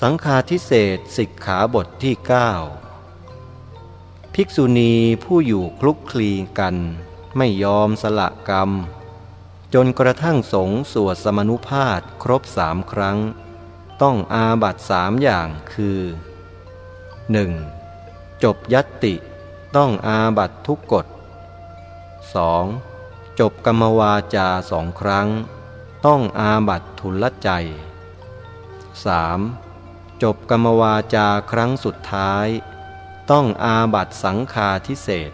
สังฆาทิเศษสิกขาบทที่ 9 ภิกษุณีผู้อยู่คลุกคลีกัน ไม่ยอมสละกรรม จนกระทั่งสงสวดสมนุภาพครบสามครั้ง ต้องอาบัตสามอย่างคือ 1. จบยัตติต้องอาบัตทุกกฎ 2. จบกรรมวาจาสองครั้ง ต้องอาบัตทุลใจ 3. จบกรรมวาจาครั้งสุดท้าย ต้องอาบัตสังฆาทิเศษ